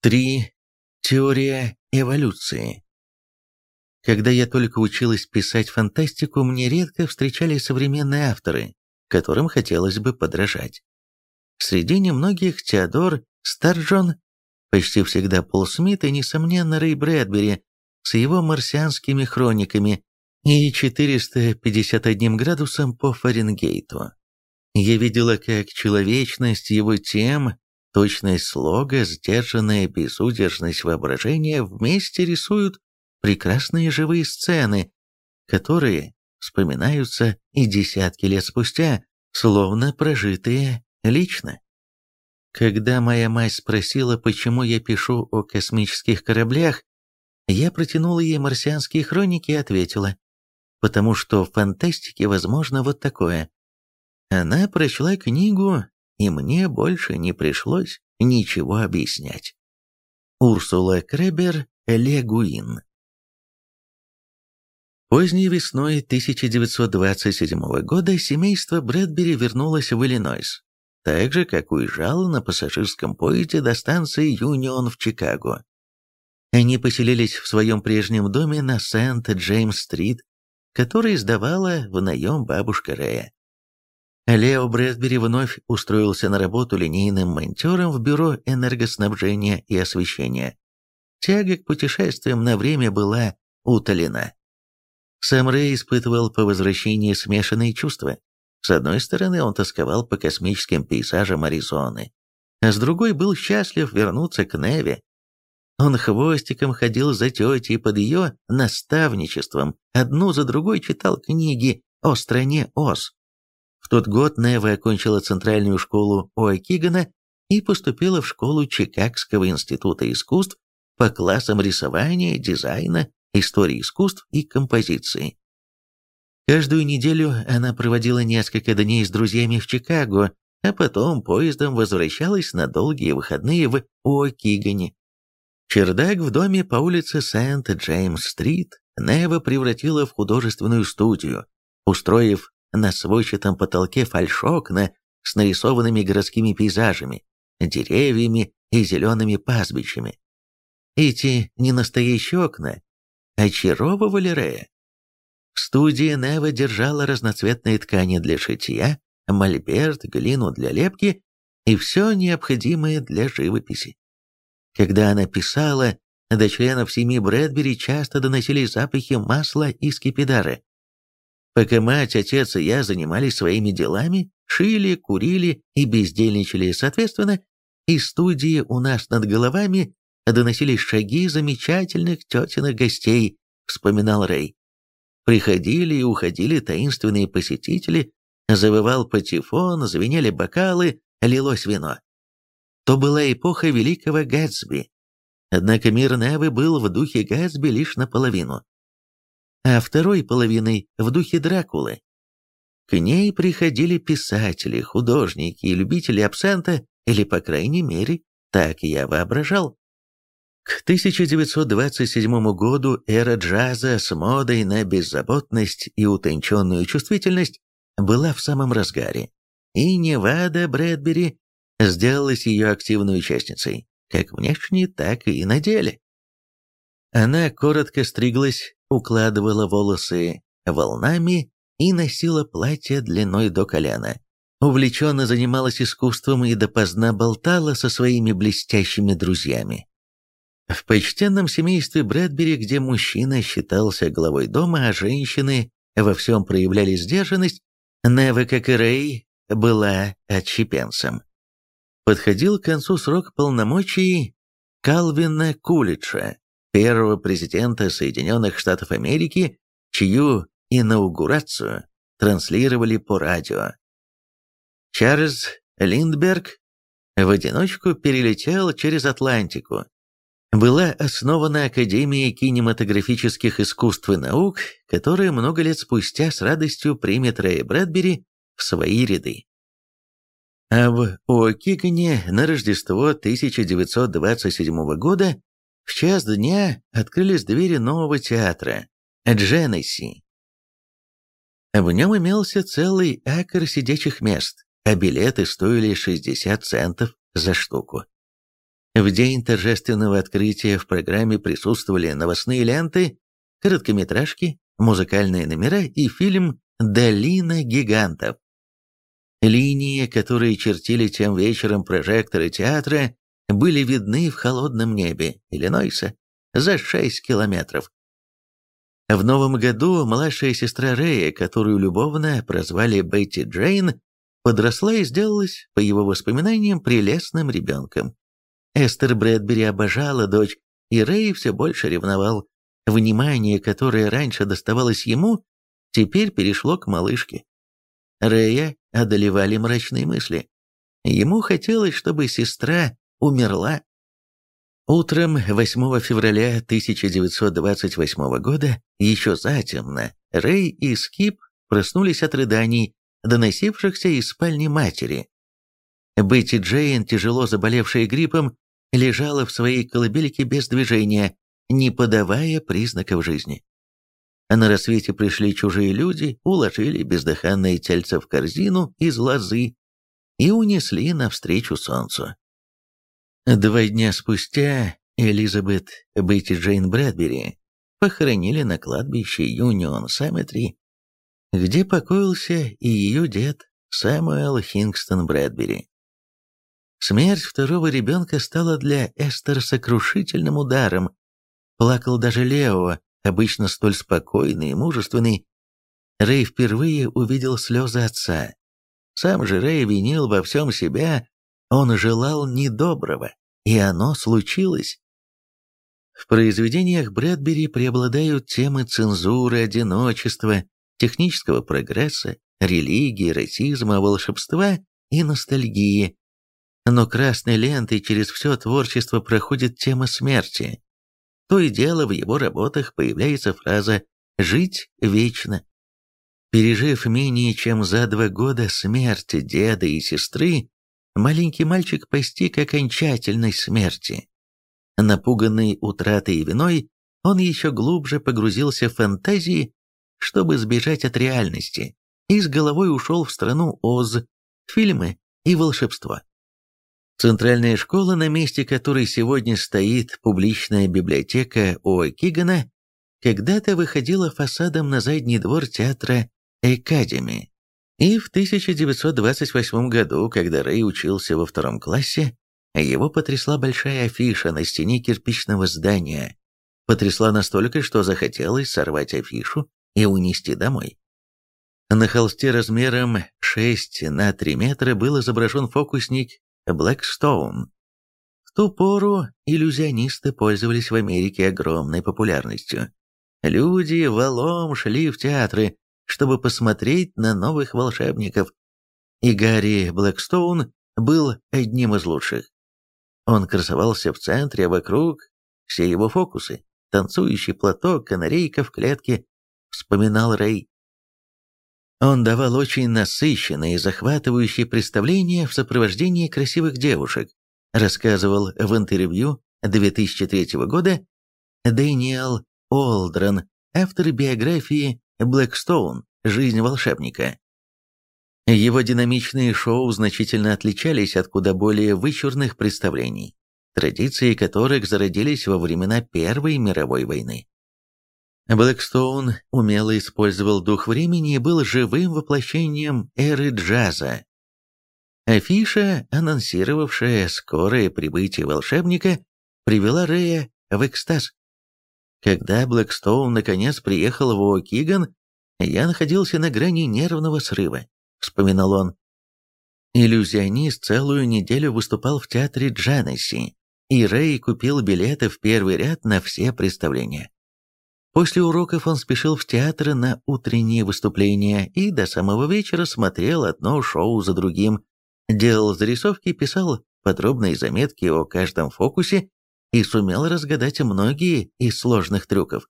3. Теория эволюции. Когда я только училась писать фантастику, мне редко встречались современные авторы, которым хотелось бы подражать. Среди немногих Теодор Старджон, почти всегда Пол Смит и, несомненно, Рэй Брэдбери с его марсианскими хрониками и 451 градусом по Фаренгейту. Я видела, как человечность его тем, точность слога, сдержанная безудержность воображения вместе рисуют прекрасные живые сцены, которые вспоминаются и десятки лет спустя, словно прожитые лично. Когда моя мать спросила, почему я пишу о космических кораблях, я протянула ей марсианские хроники и ответила, потому что в фантастике возможно вот такое. Она прочла книгу, и мне больше не пришлось ничего объяснять. Урсула Кребер Легуин Поздней весной 1927 года семейство Брэдбери вернулось в Иллинойс, так же, как уезжало на пассажирском поезде до станции Юнион в Чикаго. Они поселились в своем прежнем доме на Сент-Джеймс-стрит, который сдавала в наем бабушка Рэя. Лео Брэдбери вновь устроился на работу линейным монтером в бюро энергоснабжения и освещения. Тяга к путешествиям на время была утолена. Сам Рэй испытывал по возвращении смешанные чувства. С одной стороны, он тосковал по космическим пейзажам Аризоны, а с другой был счастлив вернуться к Неве. Он хвостиком ходил за тетей под ее наставничеством, одну за другой читал книги о стране Оз. В тот год Нева окончила центральную школу О'Кигана и поступила в школу Чикагского института искусств по классам рисования, дизайна истории искусств и композиции. Каждую неделю она проводила несколько дней с друзьями в Чикаго, а потом поездом возвращалась на долгие выходные в О'Кигане. Чердак в доме по улице Сент-Джеймс-стрит Нева превратила в художественную студию, устроив на сводчатом потолке фальшокна с нарисованными городскими пейзажами, деревьями и зелеными пастбищами. Эти ненастоящие окна очаровывали Рея. В студии Нева держала разноцветные ткани для шитья, мольберт, глину для лепки и все необходимое для живописи. Когда она писала, до членов семьи Брэдбери часто доносились запахи масла и скипидары. Пока мать, отец и я занимались своими делами, шили, курили и бездельничали соответственно, из студии у нас над головами доносились шаги замечательных тетиных гостей, вспоминал Рэй. Приходили и уходили таинственные посетители, завывал патефон, звенели бокалы, лилось вино. То была эпоха великого Гэтсби. Однако мир Невы был в духе Гэтсби лишь наполовину, а второй половиной в духе Дракулы. К ней приходили писатели, художники и любители абсента, или, по крайней мере, так я воображал. К 1927 году эра джаза с модой на беззаботность и утонченную чувствительность была в самом разгаре, и Невада Брэдбери сделалась ее активной участницей, как внешне, так и на деле. Она коротко стриглась, укладывала волосы волнами и носила платье длиной до колена. Увлеченно занималась искусством и допоздна болтала со своими блестящими друзьями. В почтенном семействе Брэдбери, где мужчина считался главой дома, а женщины во всем проявляли сдержанность, Нева, как и Рэй, была отщепенцем. Подходил к концу срок полномочий Калвина Кулича, первого президента Соединенных Штатов Америки, чью инаугурацию транслировали по радио. Чарльз Линдберг в одиночку перелетел через Атлантику, была основана Академия кинематографических искусств и наук, которая много лет спустя с радостью примет Рэя Брэдбери в свои ряды. А в О'Кигане на Рождество 1927 года в час дня открылись двери нового театра Дженесси. В нем имелся целый акр сидячих мест, а билеты стоили 60 центов за штуку. В день торжественного открытия в программе присутствовали новостные ленты, короткометражки, музыкальные номера и фильм «Долина гигантов». Линии, которые чертили тем вечером прожекторы театра, были видны в холодном небе Иллинойса за 6 километров. В новом году младшая сестра Рэя, которую любовно прозвали Бетти Джейн, подросла и сделалась, по его воспоминаниям, прелестным ребенком. Эстер Брэдбери обожала дочь, и Рэй все больше ревновал. Внимание, которое раньше доставалось ему, теперь перешло к малышке. Рэя одолевали мрачные мысли. Ему хотелось, чтобы сестра умерла. Утром 8 февраля 1928 года, еще затемно, Рэй и Скип проснулись от рыданий, доносившихся из спальни матери. Бетти Джейн, тяжело заболевшая гриппом, лежала в своей колыбельке без движения, не подавая признаков жизни. На рассвете пришли чужие люди, уложили бездыханное тельце в корзину из лозы и унесли навстречу солнцу. Два дня спустя Элизабет Бетти Джейн Брэдбери похоронили на кладбище Юнион Самметри, где покоился и ее дед Сэмуэл Хингстон Брэдбери. Смерть второго ребенка стала для Эстер сокрушительным ударом. Плакал даже Лео, обычно столь спокойный и мужественный. Рэй впервые увидел слезы отца. Сам же Рэй винил во всем себя, он желал недоброго, и оно случилось. В произведениях Брэдбери преобладают темы цензуры, одиночества, технического прогресса, религии, расизма, волшебства и ностальгии, но красной лентой через все творчество проходит тема смерти. То и дело в его работах появляется фраза «жить вечно». Пережив менее чем за два года смерть деда и сестры, маленький мальчик постиг окончательной смерти. Напуганный утратой и виной, он еще глубже погрузился в фантазии, чтобы сбежать от реальности, и с головой ушел в страну Оз, фильмы и волшебство. Центральная школа, на месте которой сегодня стоит публичная библиотека О'Кигана, когда-то выходила фасадом на задний двор театра Экадеми. И в 1928 году, когда Рэй учился во втором классе, его потрясла большая афиша на стене кирпичного здания. Потрясла настолько, что захотелось сорвать афишу и унести домой. На холсте размером 6 на 3 метра был изображен фокусник Блэкстоун. В ту пору иллюзионисты пользовались в Америке огромной популярностью. Люди валом шли в театры, чтобы посмотреть на новых волшебников. И Гарри Блэкстоун был одним из лучших. Он красовался в центре, а вокруг все его фокусы. Танцующий платок, канарейка в клетке, вспоминал Рэй. Он давал очень насыщенные и захватывающие представления в сопровождении красивых девушек, рассказывал в интервью 2003 года Дэниел Олдрен, автор биографии «Блэкстоун. Жизнь волшебника». Его динамичные шоу значительно отличались от куда более вычурных представлений, традиции которых зародились во времена Первой мировой войны. Блэкстоун умело использовал дух времени и был живым воплощением эры джаза. Афиша, анонсировавшая скорое прибытие волшебника, привела Рэя в экстаз. Когда Блэкстоун наконец приехал в О'Киган, я находился на грани нервного срыва, вспоминал он. Иллюзионист целую неделю выступал в театре Джанесси, и Рэй купил билеты в первый ряд на все представления. После уроков он спешил в театр на утренние выступления и до самого вечера смотрел одно шоу за другим, делал зарисовки, писал подробные заметки о каждом фокусе и сумел разгадать многие из сложных трюков.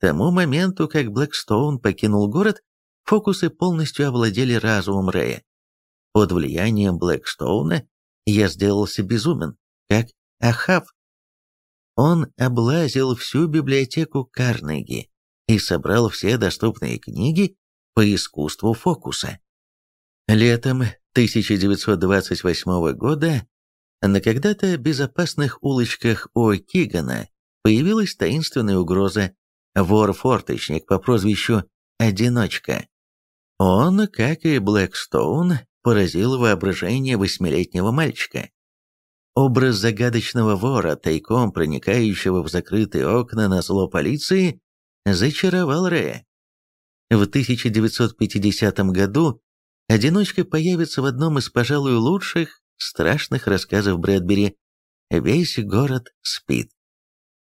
Тому моменту, как Блэкстоун покинул город, фокусы полностью овладели разумом Рэя. Под влиянием Блэкстоуна я сделался безумен, как Ахав он облазил всю библиотеку Карнеги и собрал все доступные книги по искусству фокуса. Летом 1928 года На когда-то безопасных улочках у Кигана появилась таинственная угроза вор-форточник по прозвищу «Одиночка». Он, как и Блэкстоун, поразил воображение восьмилетнего мальчика. Образ загадочного вора, тайком проникающего в закрытые окна на зло полиции, зачаровал Рэя. В 1950 году «Одиночка» появится в одном из, пожалуй, лучших страшных рассказов Брэдбери «Весь город спит»,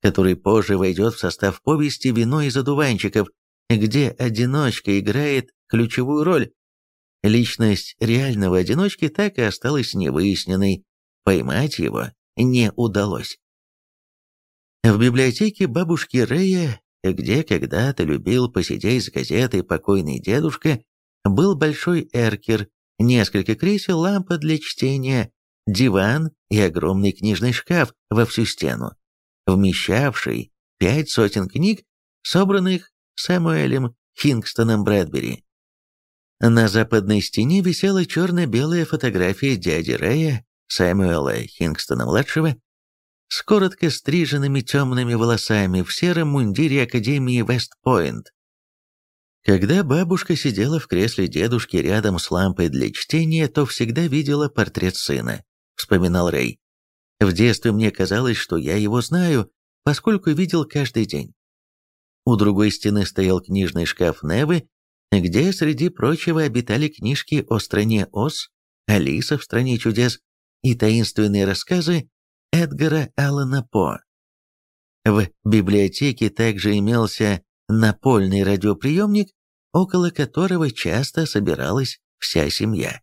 который позже войдет в состав повести «Вино из одуванчиков», где «Одиночка» играет ключевую роль. Личность реального одиночки так и осталась невыясненной, поймать его не удалось. В библиотеке бабушки Рэя, где когда-то любил посидеть с газетой покойный дедушка, был большой эркер, несколько кресел, лампа для чтения, диван и огромный книжный шкаф во всю стену, вмещавший пять сотен книг, собранных Сэмуэлем Хингстоном Брэдбери. На западной стене висела черно-белая фотография дяди Рэя, Сэмуэла Хингстона-младшего, с коротко стриженными темными волосами в сером мундире Академии Вестпойнт. Когда бабушка сидела в кресле дедушки рядом с лампой для чтения, то всегда видела портрет сына, вспоминал Рэй. В детстве мне казалось, что я его знаю, поскольку видел каждый день. У другой стены стоял книжный шкаф Невы, где, среди прочего, обитали книжки о стране Оз, Алиса в стране чудес и таинственные рассказы Эдгара Аллана По. В библиотеке также имелся напольный радиоприемник, около которого часто собиралась вся семья.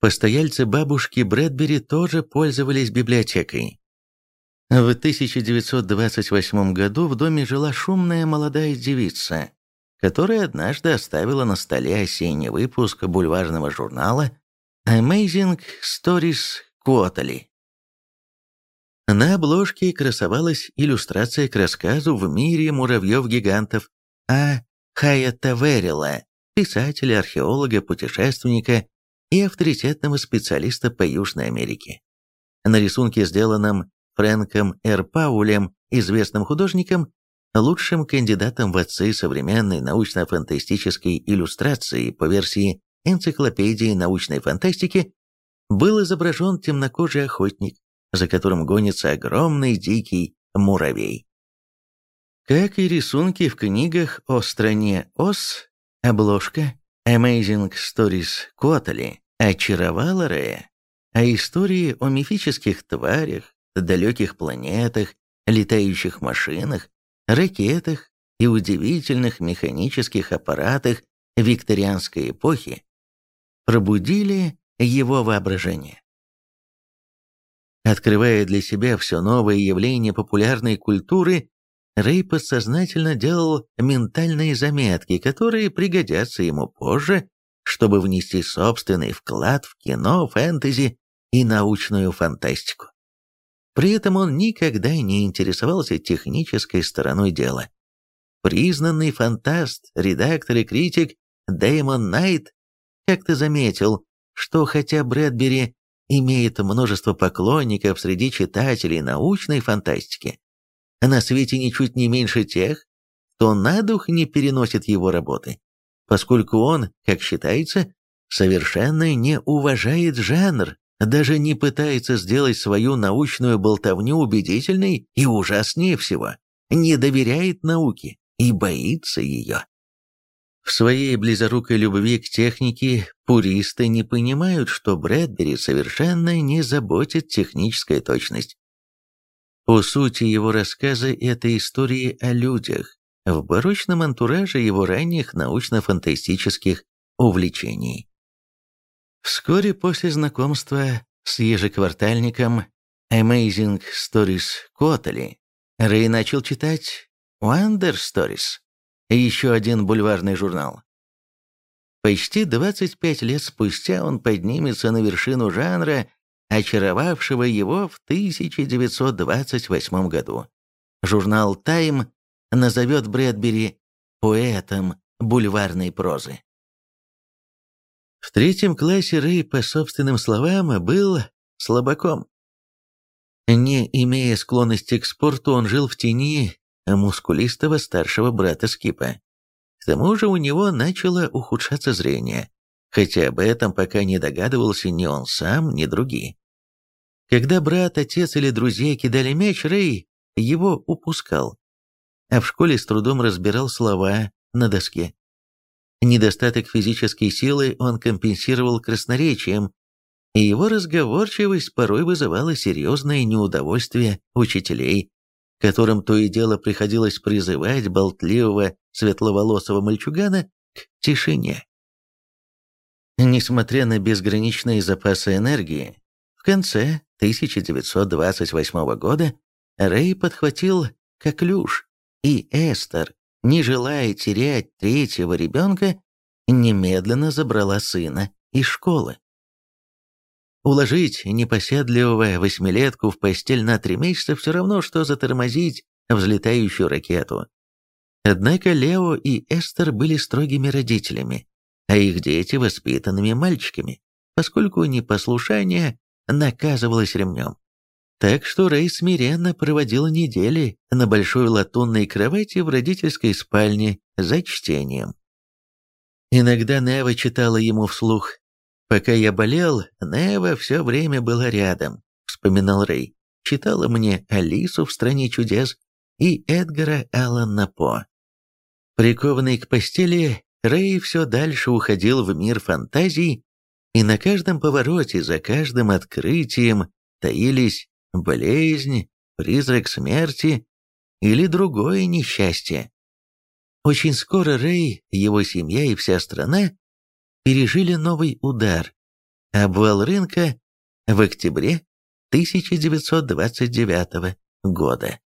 Постояльцы бабушки Брэдбери тоже пользовались библиотекой. В 1928 году в доме жила шумная молодая девица, которая однажды оставила на столе осенний выпуск бульварного журнала Amazing Stories Quarterly. На обложке красовалась иллюстрация к рассказу «В мире муравьев-гигантов» о Хайата Верила, писателя, археолога, путешественника и авторитетного специалиста по Южной Америке. На рисунке, сделанном Фрэнком Р. Паулем, известным художником, лучшим кандидатом в отцы современной научно-фантастической иллюстрации по версии энциклопедии научной фантастики, был изображен темнокожий охотник, за которым гонится огромный дикий муравей. Как и рисунки в книгах о стране Ос, обложка Amazing Stories Котали очаровала Рэя, а истории о мифических тварях, далеких планетах, летающих машинах, ракетах и удивительных механических аппаратах викторианской эпохи пробудили его воображение. Открывая для себя все новые явления популярной культуры, Рэй подсознательно делал ментальные заметки, которые пригодятся ему позже, чтобы внести собственный вклад в кино, фэнтези и научную фантастику. При этом он никогда не интересовался технической стороной дела. Признанный фантаст, редактор и критик Дэймон Найт как-то заметил, что хотя Брэдбери имеет множество поклонников среди читателей научной фантастики, на свете ничуть не меньше тех, кто на дух не переносит его работы, поскольку он, как считается, совершенно не уважает жанр, даже не пытается сделать свою научную болтовню убедительной и ужаснее всего, не доверяет науке и боится ее. В своей близорукой любви к технике пуристы не понимают, что Брэдбери совершенно не заботит техническая точность. По сути, его рассказы – это истории о людях, в барочном антураже его ранних научно-фантастических увлечений. Вскоре после знакомства с ежеквартальником Amazing Stories Котали Рэй начал читать Wonder Stories еще один бульварный журнал. Почти 25 лет спустя он поднимется на вершину жанра, очаровавшего его в 1928 году. Журнал «Тайм» назовет Брэдбери поэтом бульварной прозы. В третьем классе Рэй, по собственным словам, был слабаком, Не имея склонности к спорту, он жил в тени мускулистого старшего брата Скипа. К тому же у него начало ухудшаться зрение, хотя об этом пока не догадывался ни он сам, ни другие. Когда брат, отец или друзья кидали мяч, Рэй его упускал, а в школе с трудом разбирал слова на доске. Недостаток физической силы он компенсировал красноречием, и его разговорчивость порой вызывала серьезное неудовольствие учителей, которым то и дело приходилось призывать болтливого светловолосого мальчугана к тишине. Несмотря на безграничные запасы энергии, в конце 1928 года Рэй подхватил коклюш, и Эстер, не желая терять третьего ребенка, немедленно забрала сына из школы. Уложить непоседливого восьмилетку в постель на три месяца все равно, что затормозить взлетающую ракету. Однако Лео и Эстер были строгими родителями, а их дети воспитанными мальчиками, поскольку непослушание наказывалось ремнем. Так что Рэй смиренно проводил недели на большой латунной кровати в родительской спальне за чтением. Иногда Нева читала ему вслух. «Пока я болел, Нева все время была рядом», — вспоминал Рэй. Читала мне «Алису в стране чудес» и Эдгара Аллана По. Прикованный к постели, Рэй все дальше уходил в мир фантазий, и на каждом повороте, за каждым открытием таились болезнь, призрак смерти или другое несчастье. Очень скоро Рэй, его семья и вся страна пережили новый удар – обвал рынка в октябре 1929 года.